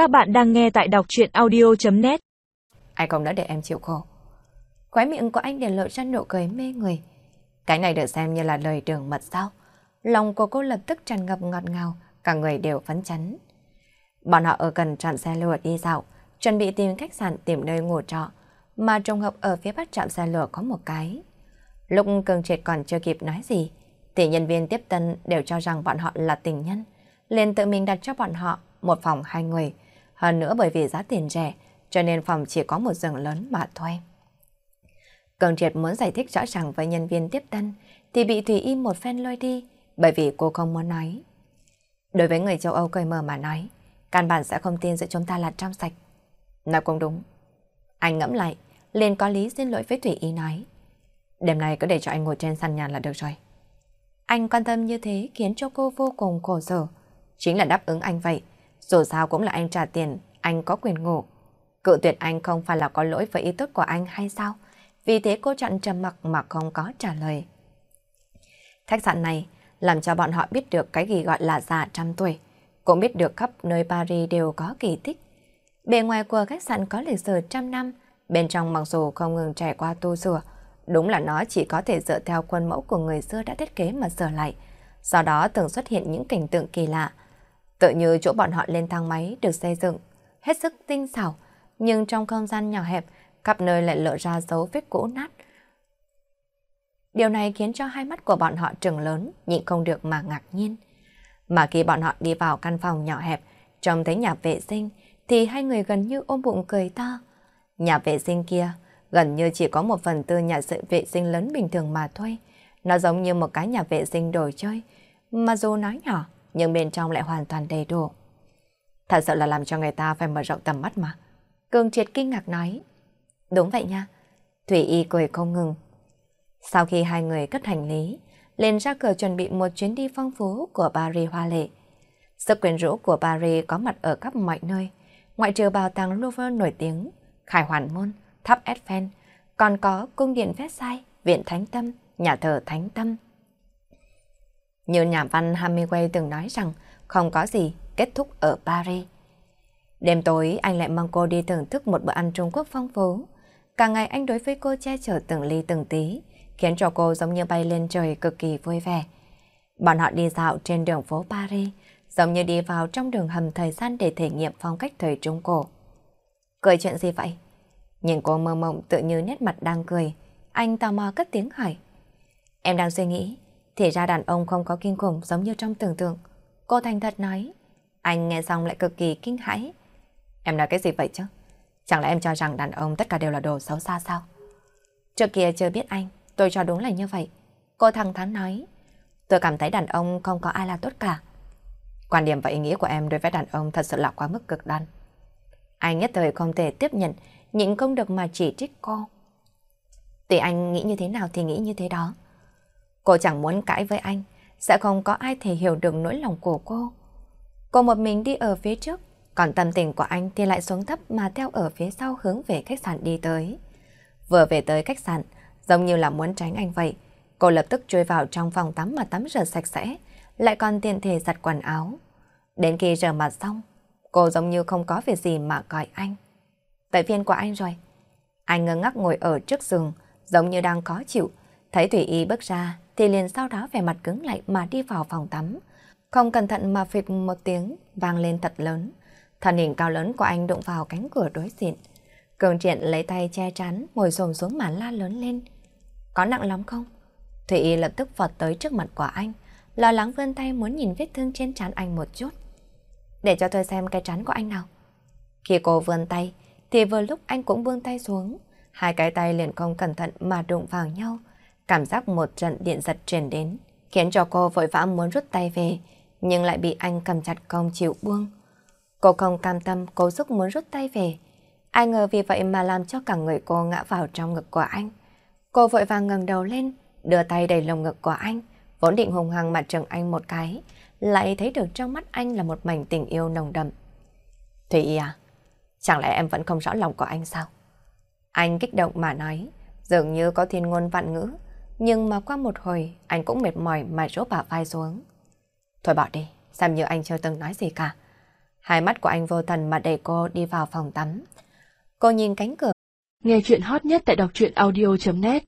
Các bạn đang nghe tại đọc chuyện audio.net Ai không đã để em chịu khổ. Khói miệng của anh để lộ ra nụ cười mê người. Cái này được xem như là lời đường mật sao. Lòng của cô lập tức tràn ngập ngọt ngào, cả người đều phấn chấn. Bọn họ ở gần trạm xe lửa đi dạo, chuẩn bị tìm khách sạn tìm nơi ngủ trọ, mà trùng hợp ở phía bắc trạm xe lửa có một cái. Lúc Cường Triệt còn chưa kịp nói gì, thì nhân viên tiếp tân đều cho rằng bọn họ là tình nhân, liền tự mình đặt cho bọn họ một phòng hai người. Hơn nữa bởi vì giá tiền rẻ, cho nên phòng chỉ có một giường lớn mà thuê. Cường Triệt muốn giải thích rõ ràng với nhân viên tiếp tân, thì bị Thủy Y một phen lôi đi, bởi vì cô không muốn nói. Đối với người châu Âu cởi mở mà nói, căn bản sẽ không tin giữa chúng ta là trong sạch. Nói cũng đúng. Anh ngẫm lại, liền có lý xin lỗi với Thủy Y nói. Đêm nay cứ để cho anh ngồi trên sàn nhà là được rồi. Anh quan tâm như thế khiến cho cô vô cùng khổ sở. Chính là đáp ứng anh vậy. Dù sao cũng là anh trả tiền, anh có quyền ngủ. Cự tuyệt anh không phải là có lỗi với ý tốt của anh hay sao? Vì thế cô chặn trầm mặc mà không có trả lời. Khách sạn này làm cho bọn họ biết được cái gì gọi là già trăm tuổi. Cũng biết được khắp nơi Paris đều có kỳ tích. Bề ngoài của khách sạn có lịch sử trăm năm, bên trong mặc dù không ngừng trải qua tu sửa, đúng là nó chỉ có thể dựa theo khuôn mẫu của người xưa đã thiết kế mà sửa lại. Sau đó thường xuất hiện những cảnh tượng kỳ lạ. Tự như chỗ bọn họ lên thang máy được xây dựng, hết sức tinh xảo, nhưng trong không gian nhỏ hẹp, khắp nơi lại lộ ra dấu vết cũ nát. Điều này khiến cho hai mắt của bọn họ trừng lớn, nhịn không được mà ngạc nhiên. Mà khi bọn họ đi vào căn phòng nhỏ hẹp, trông thấy nhà vệ sinh, thì hai người gần như ôm bụng cười to. Nhà vệ sinh kia gần như chỉ có một phần tư nhà sự vệ sinh lớn bình thường mà thôi. Nó giống như một cái nhà vệ sinh đồ chơi, mà dù nói nhỏ, nhưng bên trong lại hoàn toàn đầy đủ. Thật sự là làm cho người ta phải mở rộng tầm mắt mà. Cương triệt kinh ngạc nói. Đúng vậy nha. Thủy Y cười không ngừng. Sau khi hai người cất hành lý, lên ra cửa chuẩn bị một chuyến đi phong phú của Paris hoa lệ. Sức quyến rũ của Paris có mặt ở khắp mọi nơi, ngoại trừ bảo tàng Louvre nổi tiếng, Khải Hoàn Môn, tháp Eiffel, còn có cung điện Versailles, viện Thánh Tâm, nhà thờ Thánh Tâm. Như nhà văn Hemingway từng nói rằng không có gì kết thúc ở Paris. Đêm tối anh lại mang cô đi thưởng thức một bữa ăn Trung Quốc phong phú. Cả ngày anh đối với cô che chở từng ly từng tí, khiến cho cô giống như bay lên trời cực kỳ vui vẻ. Bọn họ đi dạo trên đường phố Paris, giống như đi vào trong đường hầm thời gian để thể nghiệm phong cách thời Trung Cổ. Cười chuyện gì vậy? Nhìn cô mơ mộng tự như nét mặt đang cười, anh tò mò cất tiếng hỏi. Em đang suy nghĩ, thì ra đàn ông không có kinh khủng giống như trong tưởng tượng. Cô thành thật nói. Anh nghe xong lại cực kỳ kinh hãi. Em nói cái gì vậy chứ? Chẳng lẽ em cho rằng đàn ông tất cả đều là đồ xấu xa sao? Trước kia chưa biết anh, tôi cho đúng là như vậy. Cô thẳng thắn nói. Tôi cảm thấy đàn ông không có ai là tốt cả. Quan điểm và ý nghĩa của em đối với đàn ông thật sự là quá mức cực đoan. Anh nhất thời không thể tiếp nhận, nhịn không được mà chỉ trích cô. Tùy anh nghĩ như thế nào thì nghĩ như thế đó. Cô chẳng muốn cãi với anh, sẽ không có ai thể hiểu được nỗi lòng của cô. Cô một mình đi ở phía trước, còn tâm tình của anh thì lại xuống thấp mà theo ở phía sau hướng về khách sạn đi tới. Vừa về tới khách sạn, giống như là muốn tránh anh vậy, cô lập tức chui vào trong phòng tắm mà tắm rửa sạch sẽ, lại còn tiện thể giặt quần áo. Đến khi rửa mặt xong, cô giống như không có việc gì mà gọi anh. Tại viên của anh rồi. Anh ngơ ngác ngồi ở trước giường, giống như đang khó chịu. Thấy Thủy Y bước ra, thì liền sau đó vẻ mặt cứng lại mà đi vào phòng tắm. Không cẩn thận mà phịch một tiếng vang lên thật lớn. Thân hình cao lớn của anh đụng vào cánh cửa đối diện. Cường triện lấy tay che chắn, ngồi xồm xuống mà la lớn lên. Có nặng lắm không? Thủy Y lập tức vọt tới trước mặt của anh, lo lắng vươn tay muốn nhìn vết thương trên trán anh một chút. Để cho tôi xem cái trán của anh nào. Khi cô vươn tay, thì vừa lúc anh cũng vươn tay xuống. Hai cái tay liền không cẩn thận mà đụng vào nhau. Cảm giác một trận điện giật truyền đến, khiến cho cô vội vã muốn rút tay về, nhưng lại bị anh cầm chặt không chịu buông. Cô không cam tâm, cố sức muốn rút tay về. Ai ngờ vì vậy mà làm cho cả người cô ngã vào trong ngực của anh. Cô vội vàng ngẩng đầu lên, đưa tay đầy lồng ngực của anh, vốn định hùng hăng mặt trừng anh một cái, lại thấy được trong mắt anh là một mảnh tình yêu nồng đậm. Thủy à, chẳng lẽ em vẫn không rõ lòng của anh sao? Anh kích động mà nói, dường như có thiên ngôn vạn ngữ, nhưng mà qua một hồi anh cũng mệt mỏi mà rốt bả vai xuống. Thôi bỏ đi, xem như anh chưa từng nói gì cả. Hai mắt của anh vô thần mà đẩy cô đi vào phòng tắm. Cô nhìn cánh cửa. Nghe chuyện hot nhất tại đọc truyện audio.net